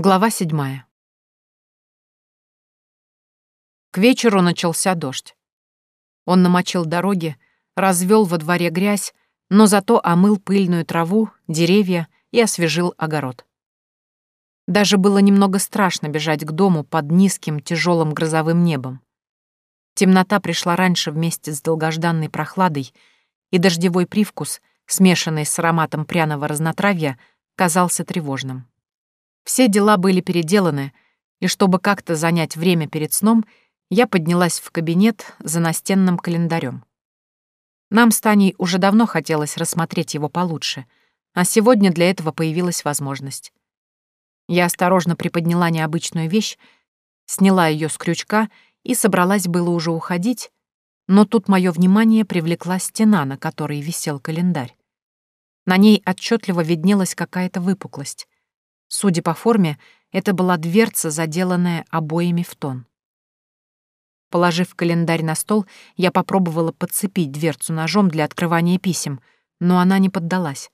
Глава седьмая. К вечеру начался дождь. Он намочил дороги, развел во дворе грязь, но зато омыл пыльную траву, деревья и освежил огород. Даже было немного страшно бежать к дому под низким тяжелым грозовым небом. Темнота пришла раньше вместе с долгожданной прохладой, и дождевой привкус, смешанный с ароматом пряного разнотравья, казался тревожным. Все дела были переделаны, и чтобы как-то занять время перед сном, я поднялась в кабинет за настенным календарем. Нам с Таней уже давно хотелось рассмотреть его получше, а сегодня для этого появилась возможность. Я осторожно приподняла необычную вещь, сняла ее с крючка и собралась было уже уходить, но тут мое внимание привлекла стена, на которой висел календарь. На ней отчетливо виднелась какая-то выпуклость. Судя по форме, это была дверца, заделанная обоями в тон. Положив календарь на стол, я попробовала подцепить дверцу ножом для открывания писем, но она не поддалась.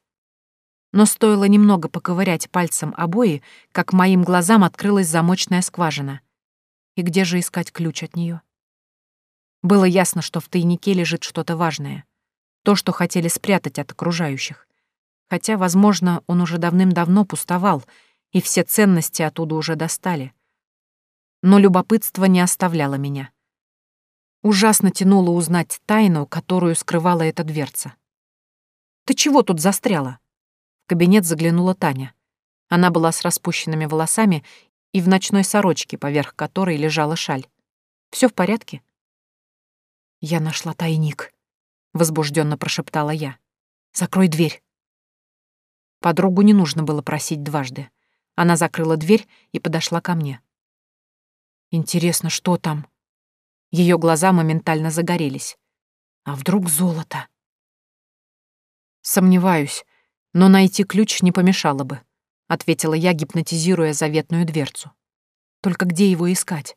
Но стоило немного поковырять пальцем обои, как моим глазам открылась замочная скважина. И где же искать ключ от нее? Было ясно, что в тайнике лежит что-то важное. То, что хотели спрятать от окружающих. Хотя, возможно, он уже давным-давно пустовал, и все ценности оттуда уже достали. Но любопытство не оставляло меня. Ужасно тянуло узнать тайну, которую скрывала эта дверца. «Ты чего тут застряла?» В кабинет заглянула Таня. Она была с распущенными волосами и в ночной сорочке, поверх которой лежала шаль. Все в порядке?» «Я нашла тайник», — возбужденно прошептала я. «Закрой дверь». Подругу не нужно было просить дважды. Она закрыла дверь и подошла ко мне. «Интересно, что там?» Ее глаза моментально загорелись. «А вдруг золото?» «Сомневаюсь, но найти ключ не помешало бы», — ответила я, гипнотизируя заветную дверцу. «Только где его искать?»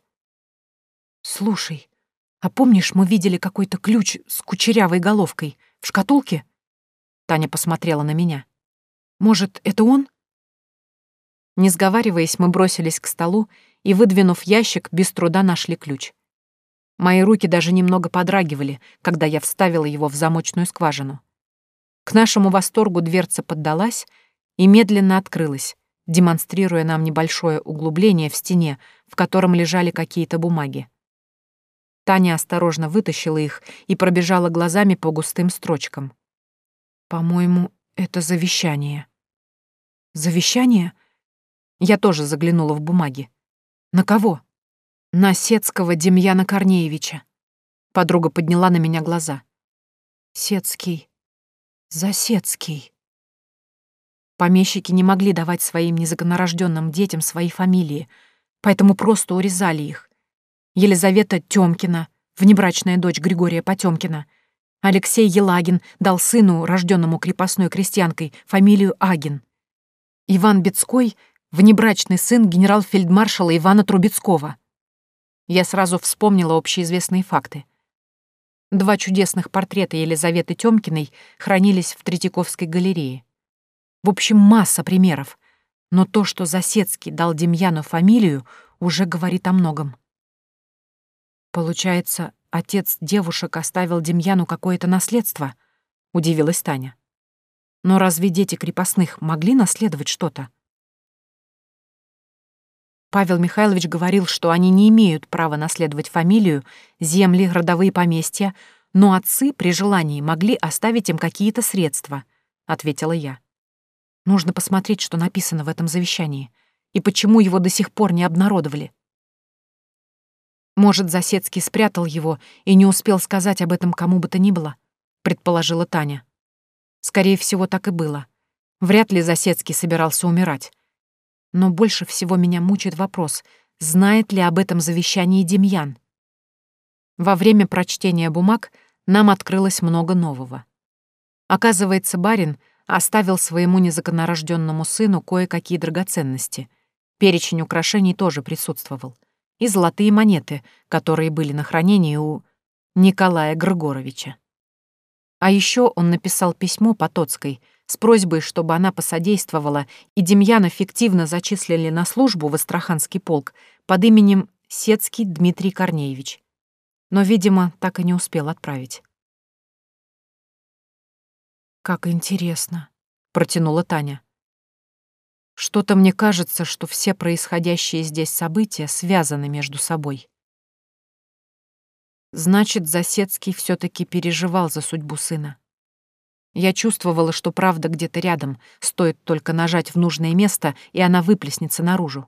«Слушай, а помнишь, мы видели какой-то ключ с кучерявой головкой в шкатулке?» Таня посмотрела на меня. «Может, это он?» Не сговариваясь, мы бросились к столу и, выдвинув ящик, без труда нашли ключ. Мои руки даже немного подрагивали, когда я вставила его в замочную скважину. К нашему восторгу дверца поддалась и медленно открылась, демонстрируя нам небольшое углубление в стене, в котором лежали какие-то бумаги. Таня осторожно вытащила их и пробежала глазами по густым строчкам. «По-моему, это завещание». «Завещание?» Я тоже заглянула в бумаги. На кого? На Сецкого Демьяна Корнеевича. Подруга подняла на меня глаза. Сецкий. Засецкий. Помещики не могли давать своим незаконнорожденным детям свои фамилии, поэтому просто урезали их. Елизавета Тёмкина, внебрачная дочь Григория Потёмкина. Алексей Елагин дал сыну, рожденному крепостной крестьянкой, фамилию Агин. Иван Бецкой внебрачный сын генерал-фельдмаршала Ивана Трубецкого. Я сразу вспомнила общеизвестные факты. Два чудесных портрета Елизаветы Тёмкиной хранились в Третьяковской галерее. В общем, масса примеров. Но то, что Засецкий дал Демьяну фамилию, уже говорит о многом. Получается, отец девушек оставил Демьяну какое-то наследство? Удивилась Таня. Но разве дети крепостных могли наследовать что-то? Павел Михайлович говорил, что они не имеют права наследовать фамилию, земли, родовые поместья, но отцы при желании могли оставить им какие-то средства, — ответила я. Нужно посмотреть, что написано в этом завещании, и почему его до сих пор не обнародовали. Может, Засецкий спрятал его и не успел сказать об этом кому бы то ни было, — предположила Таня. Скорее всего, так и было. Вряд ли Засецкий собирался умирать. Но больше всего меня мучает вопрос, знает ли об этом завещании Демьян. Во время прочтения бумаг нам открылось много нового. Оказывается, барин оставил своему незаконнорожденному сыну кое-какие драгоценности. Перечень украшений тоже присутствовал. И золотые монеты, которые были на хранении у Николая Григоровича. А еще он написал письмо Потоцкой, с просьбой, чтобы она посодействовала, и Демьяна фиктивно зачислили на службу в Астраханский полк под именем Сецкий Дмитрий Корнеевич. Но, видимо, так и не успел отправить. «Как интересно», — протянула Таня. «Что-то мне кажется, что все происходящие здесь события связаны между собой». Значит, Засецкий все таки переживал за судьбу сына. Я чувствовала, что правда где-то рядом, стоит только нажать в нужное место, и она выплеснется наружу.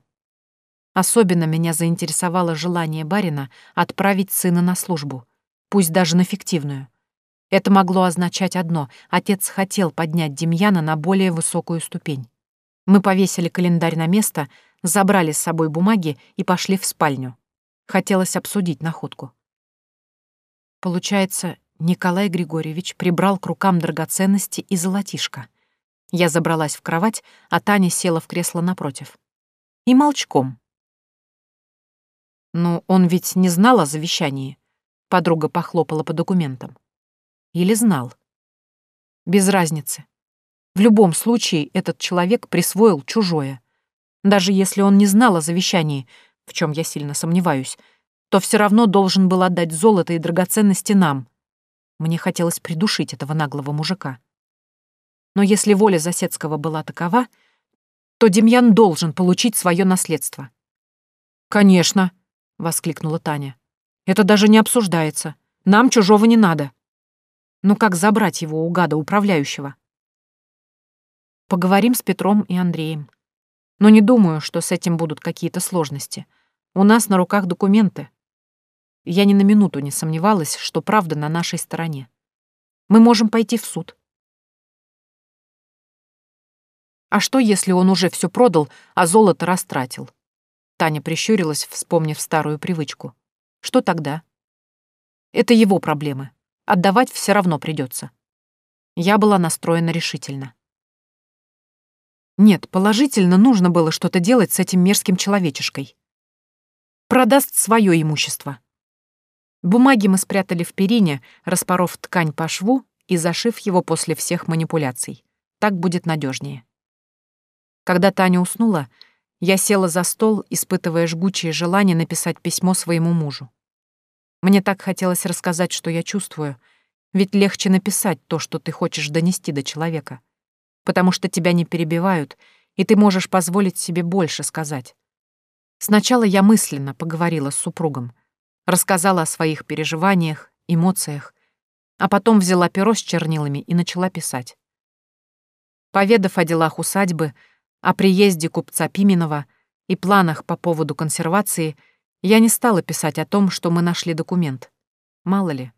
Особенно меня заинтересовало желание барина отправить сына на службу, пусть даже на фиктивную. Это могло означать одно — отец хотел поднять Демьяна на более высокую ступень. Мы повесили календарь на место, забрали с собой бумаги и пошли в спальню. Хотелось обсудить находку. Получается, Николай Григорьевич прибрал к рукам драгоценности и золотишко. Я забралась в кровать, а Таня села в кресло напротив. И молчком. «Ну, он ведь не знал о завещании», — подруга похлопала по документам. «Или знал?» «Без разницы. В любом случае этот человек присвоил чужое. Даже если он не знал о завещании, в чем я сильно сомневаюсь, то все равно должен был отдать золото и драгоценности нам. Мне хотелось придушить этого наглого мужика. Но если воля Засецкого была такова, то Демьян должен получить свое наследство. «Конечно», — воскликнула Таня. «Это даже не обсуждается. Нам чужого не надо. Ну как забрать его у гада управляющего?» Поговорим с Петром и Андреем. Но не думаю, что с этим будут какие-то сложности. У нас на руках документы, я ни на минуту не сомневалась, что правда на нашей стороне. Мы можем пойти в суд. А что, если он уже все продал, а золото растратил? Таня прищурилась, вспомнив старую привычку. Что тогда? Это его проблемы. Отдавать все равно придется. Я была настроена решительно. Нет, положительно нужно было что-то делать с этим мерзким человечешкой. Продаст свое имущество. Бумаги мы спрятали в перине, распоров ткань по шву и зашив его после всех манипуляций. Так будет надежнее. Когда Таня уснула, я села за стол, испытывая жгучее желание написать письмо своему мужу. Мне так хотелось рассказать, что я чувствую, ведь легче написать то, что ты хочешь донести до человека, потому что тебя не перебивают, и ты можешь позволить себе больше сказать. Сначала я мысленно поговорила с супругом, рассказала о своих переживаниях, эмоциях, а потом взяла перо с чернилами и начала писать. Поведав о делах усадьбы, о приезде купца Пименова и планах по поводу консервации, я не стала писать о том, что мы нашли документ. Мало ли.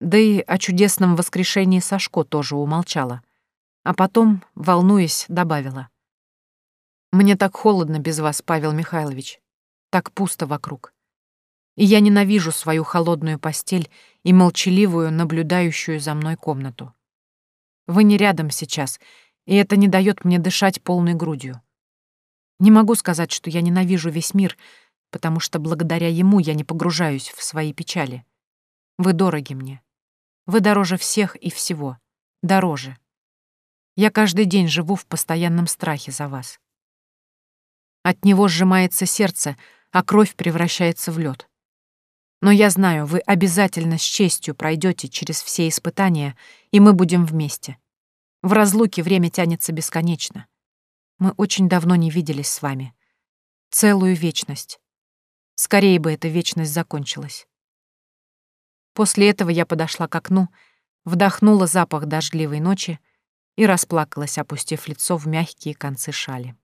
Да и о чудесном воскрешении Сашко тоже умолчала. А потом, волнуясь, добавила. «Мне так холодно без вас, Павел Михайлович. Так пусто вокруг и я ненавижу свою холодную постель и молчаливую, наблюдающую за мной комнату. Вы не рядом сейчас, и это не дает мне дышать полной грудью. Не могу сказать, что я ненавижу весь мир, потому что благодаря ему я не погружаюсь в свои печали. Вы дороги мне. Вы дороже всех и всего. Дороже. Я каждый день живу в постоянном страхе за вас. От него сжимается сердце, а кровь превращается в лед. Но я знаю, вы обязательно с честью пройдете через все испытания, и мы будем вместе. В разлуке время тянется бесконечно. Мы очень давно не виделись с вами. Целую вечность. Скорее бы эта вечность закончилась. После этого я подошла к окну, вдохнула запах дождливой ночи и расплакалась, опустив лицо в мягкие концы шали.